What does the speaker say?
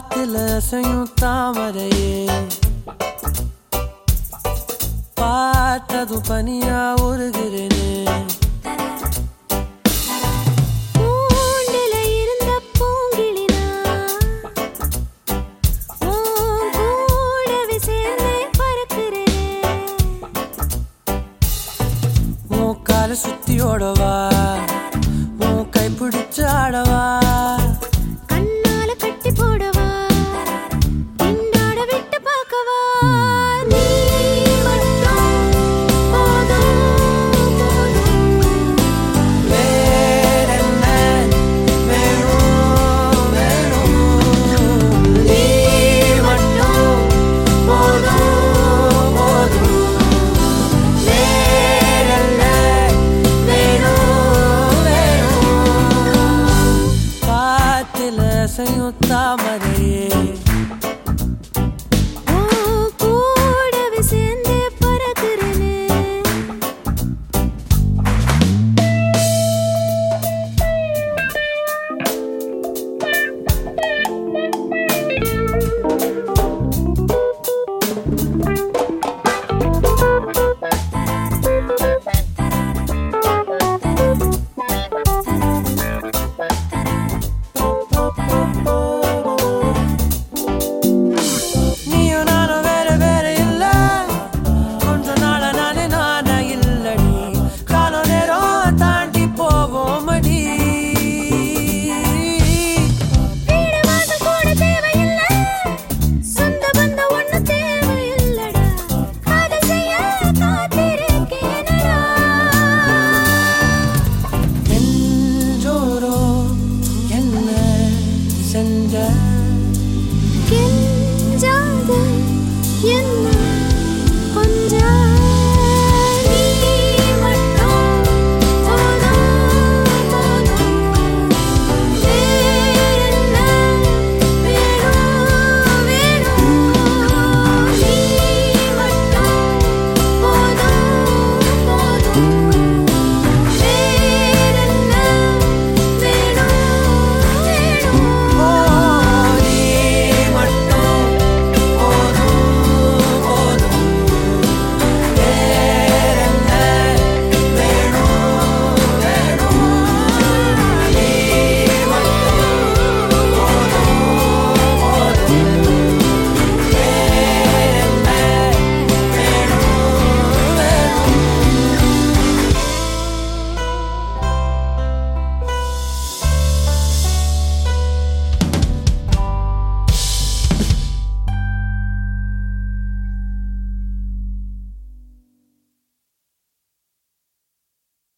காத்துல அசையும் தாமரையே. பார்த்ததும் பனியா உருகிறேனே. சுத்தியோடவா Senhor Tamaré. 天家的雁南。